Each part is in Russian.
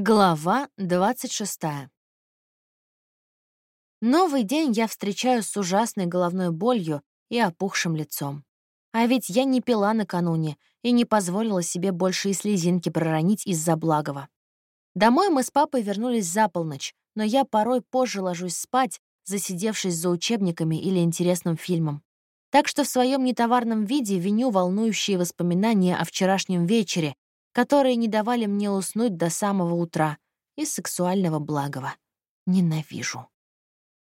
Глава 26. Новый день я встречаю с ужасной головной болью и опухшим лицом. А ведь я не пила накануне и не позволила себе больше и слезинки проронить из-за благого. Домой мы с папой вернулись за полночь, но я порой позже ложусь спать, засидевшись за учебниками или интересным фильмом. Так что в своем нетоварном виде виню волнующие воспоминания о вчерашнем вечере, которые не давали мне уснуть до самого утра, из сексуального благова. Ненавижу.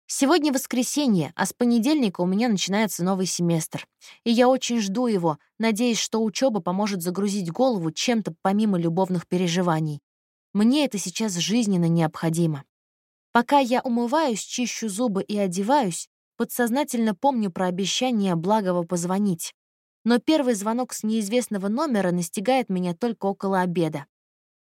Сегодня воскресенье, а с понедельника у меня начинается новый семестр. И я очень жду его, надеясь, что учеба поможет загрузить голову чем-то помимо любовных переживаний. Мне это сейчас жизненно необходимо. Пока я умываюсь, чищу зубы и одеваюсь, подсознательно помню про обещание Благова позвонить но первый звонок с неизвестного номера настигает меня только около обеда.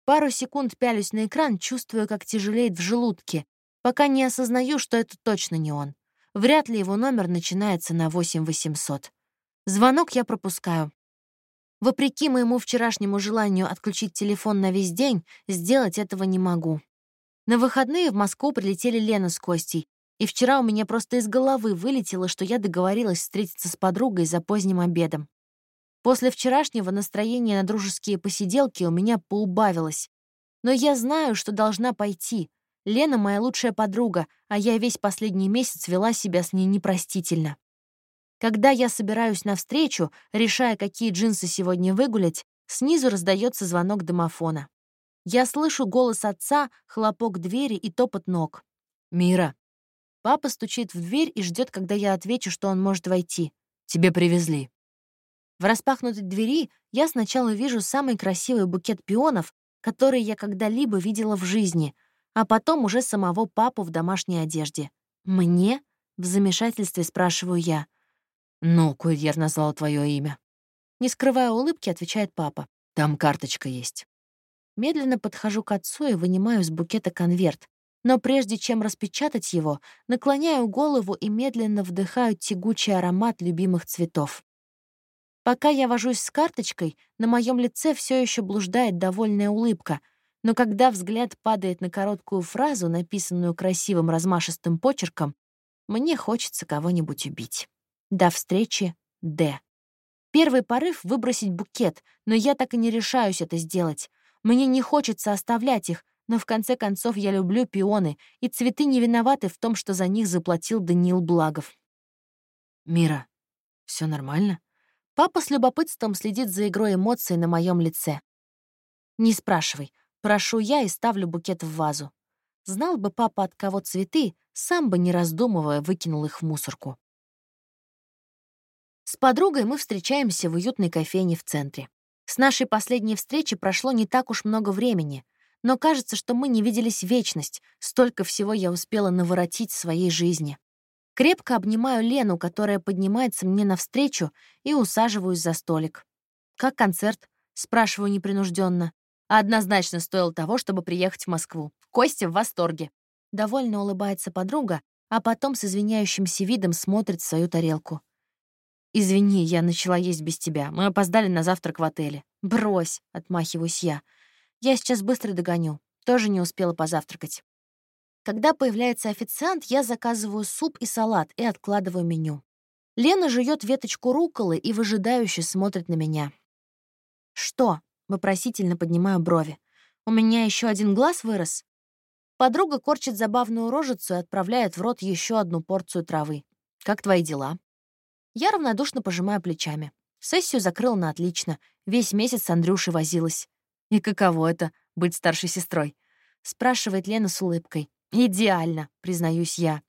Пару секунд пялюсь на экран, чувствую, как тяжелеет в желудке, пока не осознаю, что это точно не он. Вряд ли его номер начинается на 8800. Звонок я пропускаю. Вопреки моему вчерашнему желанию отключить телефон на весь день, сделать этого не могу. На выходные в Москву прилетели Лена с Костей, и вчера у меня просто из головы вылетело, что я договорилась встретиться с подругой за поздним обедом. После вчерашнего настроение на дружеские посиделки у меня поубавилось. Но я знаю, что должна пойти. Лена — моя лучшая подруга, а я весь последний месяц вела себя с ней непростительно. Когда я собираюсь навстречу, решая, какие джинсы сегодня выгулять, снизу раздается звонок домофона. Я слышу голос отца, хлопок двери и топот ног. «Мира». Папа стучит в дверь и ждет, когда я отвечу, что он может войти. «Тебе привезли». В распахнутой двери я сначала вижу самый красивый букет пионов, который я когда-либо видела в жизни, а потом уже самого папу в домашней одежде. «Мне?» — в замешательстве спрашиваю я. «Ну, курьер назвал твое имя». Не скрывая улыбки, отвечает папа. «Там карточка есть». Медленно подхожу к отцу и вынимаю из букета конверт, но прежде чем распечатать его, наклоняю голову и медленно вдыхаю тягучий аромат любимых цветов. Пока я вожусь с карточкой, на моем лице все еще блуждает довольная улыбка, но когда взгляд падает на короткую фразу, написанную красивым размашистым почерком, мне хочется кого-нибудь убить. До встречи, Д. Первый порыв — выбросить букет, но я так и не решаюсь это сделать. Мне не хочется оставлять их, но в конце концов я люблю пионы, и цветы не виноваты в том, что за них заплатил Даниил Благов. «Мира, все нормально?» Папа с любопытством следит за игрой эмоций на моем лице. «Не спрашивай. Прошу я и ставлю букет в вазу. Знал бы папа, от кого цветы, сам бы, не раздумывая, выкинул их в мусорку. С подругой мы встречаемся в уютной кофейне в центре. С нашей последней встречи прошло не так уж много времени, но кажется, что мы не виделись вечность, столько всего я успела наворотить в своей жизни. Крепко обнимаю Лену, которая поднимается мне навстречу, и усаживаюсь за столик. «Как концерт?» — спрашиваю непринужденно. Однозначно стоил того, чтобы приехать в Москву. Костя в восторге. Довольно улыбается подруга, а потом с извиняющимся видом смотрит в свою тарелку. «Извини, я начала есть без тебя. Мы опоздали на завтрак в отеле». «Брось», — отмахиваюсь я. «Я сейчас быстро догоню. Тоже не успела позавтракать». Когда появляется официант, я заказываю суп и салат и откладываю меню. Лена жует веточку руколы и выжидающе смотрит на меня. «Что?» — вопросительно поднимаю брови. «У меня еще один глаз вырос?» Подруга корчит забавную рожицу и отправляет в рот еще одну порцию травы. «Как твои дела?» Я равнодушно пожимаю плечами. Сессию закрыл на отлично. Весь месяц с Андрюшей возилась. «И каково это — быть старшей сестрой?» — спрашивает Лена с улыбкой. Идеально, признаюсь я.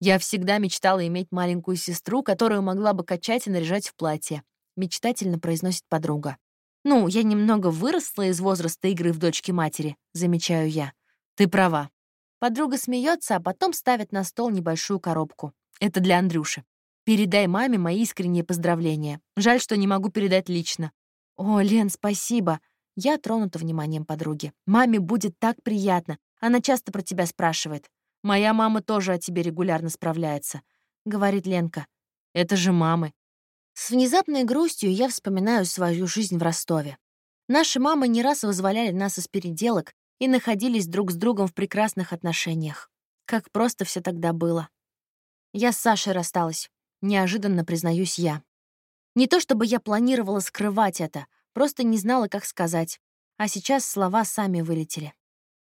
Я всегда мечтала иметь маленькую сестру, которую могла бы качать и наряжать в платье. Мечтательно произносит подруга. «Ну, я немного выросла из возраста игры в дочке матери», — замечаю я. «Ты права». Подруга смеется, а потом ставит на стол небольшую коробку. Это для Андрюши. Передай маме мои искренние поздравления. Жаль, что не могу передать лично. О, Лен, спасибо. Я тронута вниманием подруги. Маме будет так приятно. Она часто про тебя спрашивает. Моя мама тоже о тебе регулярно справляется», — говорит Ленка. «Это же мамы». С внезапной грустью я вспоминаю свою жизнь в Ростове. Наши мамы не раз вызволяли нас из переделок, и находились друг с другом в прекрасных отношениях. Как просто все тогда было. Я с Сашей рассталась, неожиданно признаюсь я. Не то чтобы я планировала скрывать это, просто не знала, как сказать. А сейчас слова сами вылетели.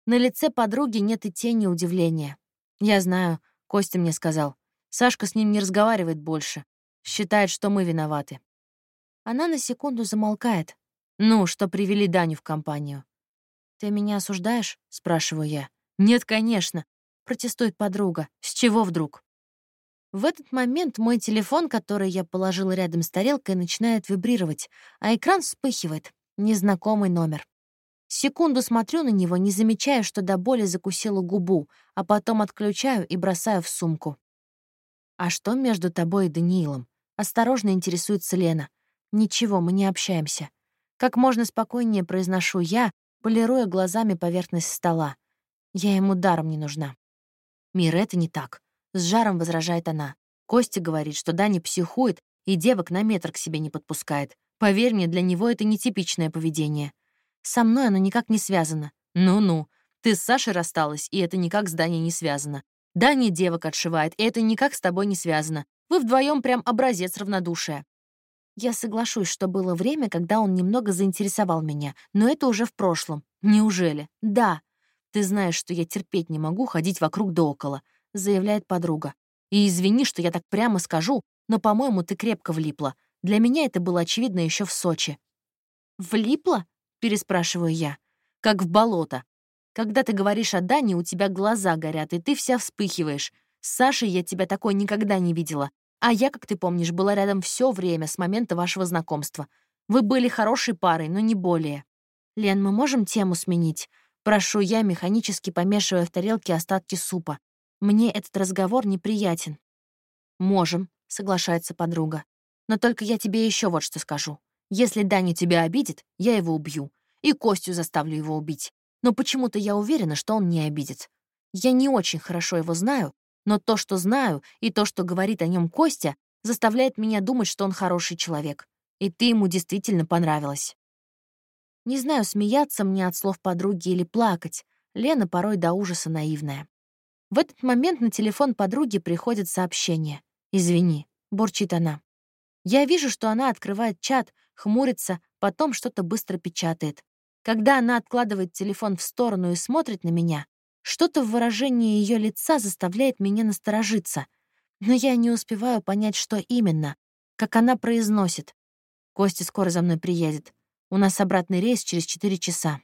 На лице подруги нет и тени удивления. Я знаю, Костя мне сказал. Сашка с ним не разговаривает больше. Считает, что мы виноваты. Она на секунду замолкает. Ну, что привели Даню в компанию. «Ты меня осуждаешь?» — спрашиваю я. «Нет, конечно», — протестует подруга. «С чего вдруг?» В этот момент мой телефон, который я положила рядом с тарелкой, начинает вибрировать, а экран вспыхивает. Незнакомый номер. Секунду смотрю на него, не замечая, что до боли закусила губу, а потом отключаю и бросаю в сумку. «А что между тобой и Даниилом?» Осторожно интересуется Лена. «Ничего, мы не общаемся». Как можно спокойнее произношу я, полируя глазами поверхность стола. Я ему даром не нужна. «Мир, это не так», — с жаром возражает она. Костя говорит, что Даня психует и девок на метр к себе не подпускает. Поверь мне, для него это нетипичное поведение. Со мной оно никак не связано. Ну-ну, ты с Сашей рассталась, и это никак с Даней не связано. Даня девок отшивает, и это никак с тобой не связано. Вы вдвоем прям образец равнодушия. Я соглашусь, что было время, когда он немного заинтересовал меня, но это уже в прошлом. Неужели? Да. Ты знаешь, что я терпеть не могу ходить вокруг да около, заявляет подруга. И извини, что я так прямо скажу, но, по-моему, ты крепко влипла. Для меня это было очевидно еще в Сочи. Влипла? Переспрашиваю я. Как в болото. Когда ты говоришь о Дане, у тебя глаза горят, и ты вся вспыхиваешь. С Сашей я тебя такой никогда не видела. А я, как ты помнишь, была рядом все время с момента вашего знакомства. Вы были хорошей парой, но не более. Лен, мы можем тему сменить? Прошу я, механически помешивая в тарелке остатки супа. Мне этот разговор неприятен. Можем, соглашается подруга. Но только я тебе еще вот что скажу. Если Даня тебя обидит, я его убью. И Костю заставлю его убить. Но почему-то я уверена, что он не обидит. Я не очень хорошо его знаю, но то, что знаю, и то, что говорит о нем Костя, заставляет меня думать, что он хороший человек. И ты ему действительно понравилась. Не знаю, смеяться мне от слов подруги или плакать. Лена порой до ужаса наивная. В этот момент на телефон подруги приходит сообщение. «Извини», — бурчит она. Я вижу, что она открывает чат, хмурится, потом что-то быстро печатает. Когда она откладывает телефон в сторону и смотрит на меня, что-то в выражении ее лица заставляет меня насторожиться. Но я не успеваю понять, что именно, как она произносит. Костя скоро за мной приедет. У нас обратный рейс через четыре часа.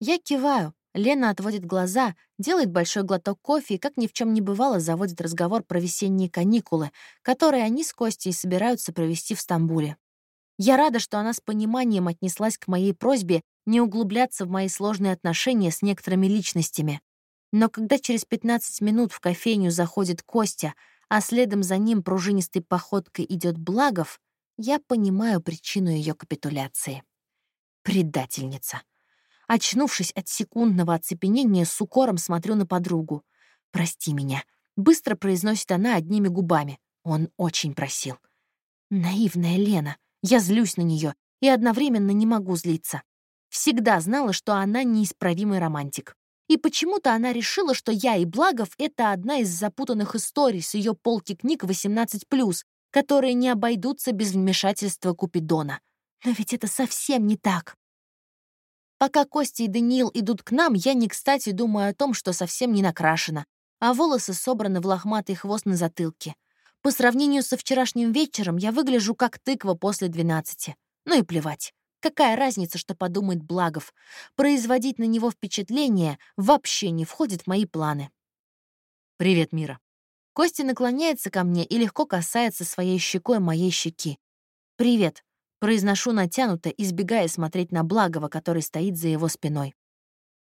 Я киваю, Лена отводит глаза, делает большой глоток кофе и, как ни в чем не бывало, заводит разговор про весенние каникулы, которые они с Костей собираются провести в Стамбуле. Я рада, что она с пониманием отнеслась к моей просьбе не углубляться в мои сложные отношения с некоторыми личностями. Но когда через 15 минут в кофейню заходит Костя, а следом за ним пружинистой походкой идет Благов, я понимаю причину ее капитуляции. Предательница. Очнувшись от секундного оцепенения, с укором смотрю на подругу. «Прости меня», — быстро произносит она одними губами. Он очень просил. Наивная Лена. Я злюсь на нее и одновременно не могу злиться. Всегда знала, что она неисправимый романтик. И почему-то она решила, что я и Благов — это одна из запутанных историй с ее полки книг 18+, которые не обойдутся без вмешательства Купидона. Но ведь это совсем не так. Пока Костя и Даниил идут к нам, я не кстати думаю о том, что совсем не накрашена, а волосы собраны в лохматый хвост на затылке. По сравнению со вчерашним вечером я выгляжу как тыква после двенадцати. Ну и плевать. Какая разница, что подумает Благов? Производить на него впечатление вообще не входит в мои планы. «Привет, Мира». Костя наклоняется ко мне и легко касается своей щекой моей щеки. «Привет», Произношу натянуто, избегая смотреть на Благова, который стоит за его спиной.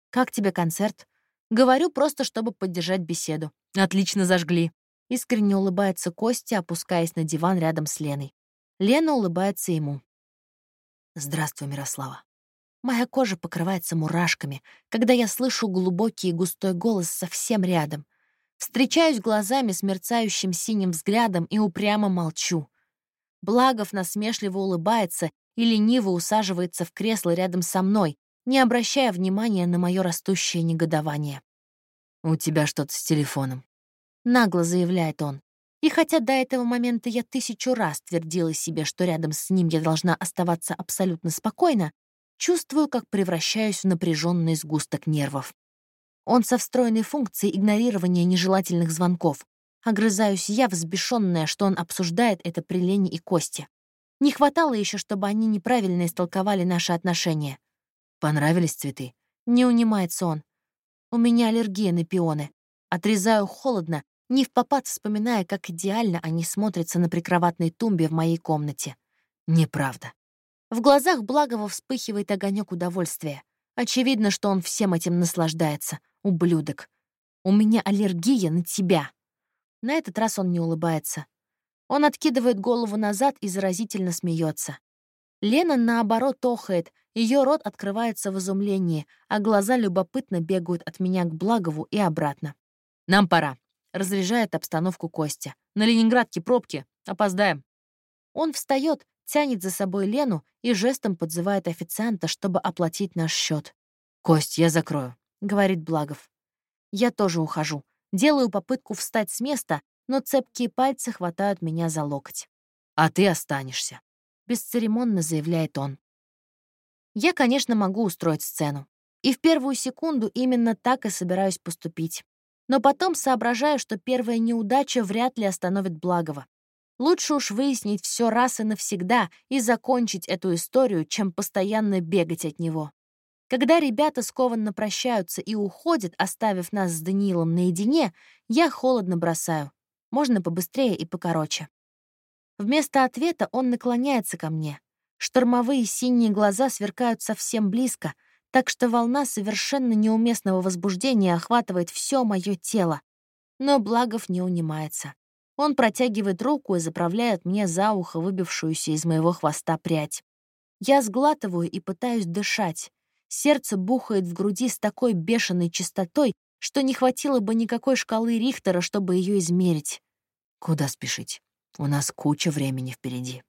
«Как тебе концерт?» Говорю просто, чтобы поддержать беседу. «Отлично зажгли». Искренне улыбается Костя, опускаясь на диван рядом с Леной. Лена улыбается ему. «Здравствуй, Мирослава». Моя кожа покрывается мурашками, когда я слышу глубокий и густой голос совсем рядом. Встречаюсь глазами с мерцающим синим взглядом и упрямо молчу. Благов насмешливо улыбается и лениво усаживается в кресло рядом со мной, не обращая внимания на мое растущее негодование. «У тебя что-то с телефоном», — нагло заявляет он. И хотя до этого момента я тысячу раз твердила себе, что рядом с ним я должна оставаться абсолютно спокойно, чувствую, как превращаюсь в напряженный сгусток нервов. Он со встроенной функцией игнорирования нежелательных звонков. Огрызаюсь я, взбешенная, что он обсуждает это при Лене и Косте. Не хватало еще, чтобы они неправильно истолковали наши отношения. Понравились цветы? Не унимается он. У меня аллергия на пионы. Отрезаю холодно, не в попад вспоминая, как идеально они смотрятся на прикроватной тумбе в моей комнате. Неправда. В глазах Благова вспыхивает огонек удовольствия. Очевидно, что он всем этим наслаждается. Ублюдок. У меня аллергия на тебя. На этот раз он не улыбается. Он откидывает голову назад и заразительно смеется. Лена, наоборот, охает, ее рот открывается в изумлении, а глаза любопытно бегают от меня к Благову и обратно. «Нам пора», — разряжает обстановку Костя. «На Ленинградке пробки. Опоздаем». Он встает, тянет за собой Лену и жестом подзывает официанта, чтобы оплатить наш счет. «Кость, я закрою», — говорит Благов. Я тоже ухожу. Делаю попытку встать с места, но цепкие пальцы хватают меня за локоть. «А ты останешься», — бесцеремонно заявляет он. Я, конечно, могу устроить сцену. И в первую секунду именно так и собираюсь поступить. Но потом соображаю, что первая неудача вряд ли остановит Благова. Лучше уж выяснить все раз и навсегда и закончить эту историю, чем постоянно бегать от него. Когда ребята скованно прощаются и уходят, оставив нас с Даниилом наедине, я холодно бросаю. Можно побыстрее и покороче. Вместо ответа он наклоняется ко мне. Штормовые синие глаза сверкают совсем близко, так что волна совершенно неуместного возбуждения охватывает все мое тело. Но Благов не унимается. Он протягивает руку и заправляет мне за ухо выбившуюся из моего хвоста прядь. Я сглатываю и пытаюсь дышать. Сердце бухает в груди с такой бешеной частотой, что не хватило бы никакой шкалы Рихтера, чтобы ее измерить. Куда спешить? У нас куча времени впереди.